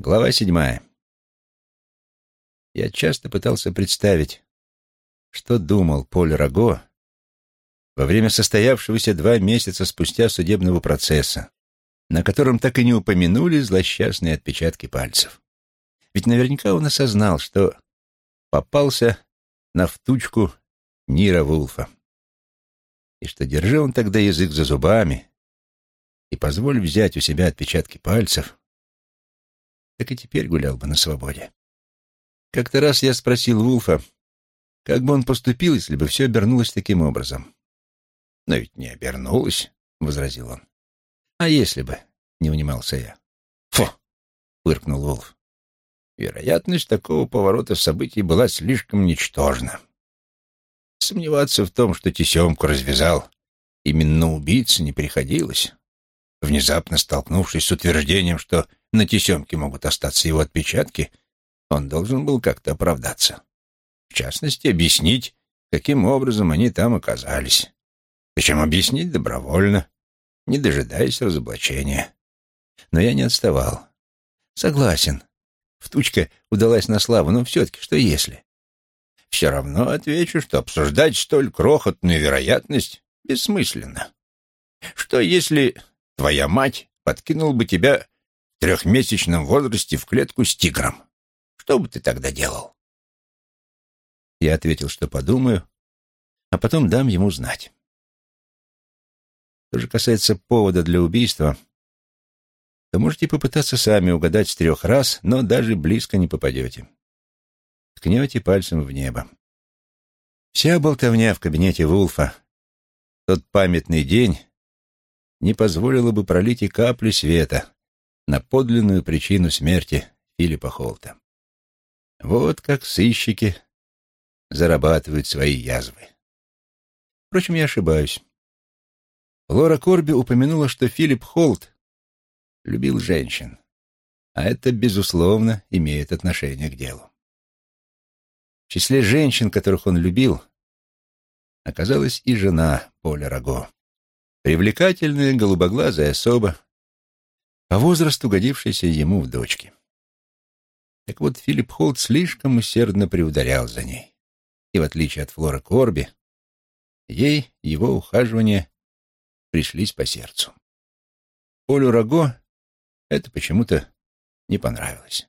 Глава седьмая. Я часто пытался представить, что думал Поль Раго во время состоявшегося два месяца спустя судебного процесса, на котором так и не упомянули злосчастные отпечатки пальцев. Ведь наверняка он осознал, что попался на втучку Нира Вулфа. И что, держи он тогда язык за зубами и позволь взять у себя отпечатки пальцев, так и теперь гулял бы на свободе. Как-то раз я спросил Вулфа, как бы он поступил, если бы все обернулось таким образом. «Но ведь не обернулось», — возразил он. «А если бы?» — не унимался я. «Фу!» — фыркнул Вулф. Вероятность такого поворота событий была слишком ничтожна. Сомневаться в том, что тесемку развязал именно убийца, не приходилось. Внезапно столкнувшись с утверждением, что на тесемке могут остаться его отпечатки, он должен был как-то оправдаться. В частности, объяснить, каким образом они там оказались. Причем объяснить добровольно, не дожидаясь разоблачения. Но я не отставал. Согласен. Втучка удалась на славу, но все-таки что если? Все равно отвечу, что обсуждать столь крохотную вероятность бессмысленно. Что если твоя мать подкинул бы тебя трехмесячном возрасте в клетку с тигром? Что бы ты тогда делал? Я ответил, что подумаю, а потом дам ему знать. Что же касается повода для убийства, то можете попытаться сами угадать с трех раз, но даже близко не попадете. Ткнете пальцем в небо. Вся болтовня в кабинете Вулфа, тот памятный день, не позволила бы пролить и капли света на подлинную причину смерти Филиппа Холта. Вот как сыщики зарабатывают свои язвы. Впрочем, я ошибаюсь. Лора Корби упомянула, что Филипп Холт любил женщин, а это, безусловно, имеет отношение к делу. В числе женщин, которых он любил, оказалась и жена Поля Раго. Привлекательная голубоглазая особа, по возрасту годившаяся ему в дочке. Так вот, Филипп Холт слишком усердно приударял за ней. И в отличие от Флора Корби, ей его ухаживания пришлись по сердцу. Полю Раго это почему-то не понравилось.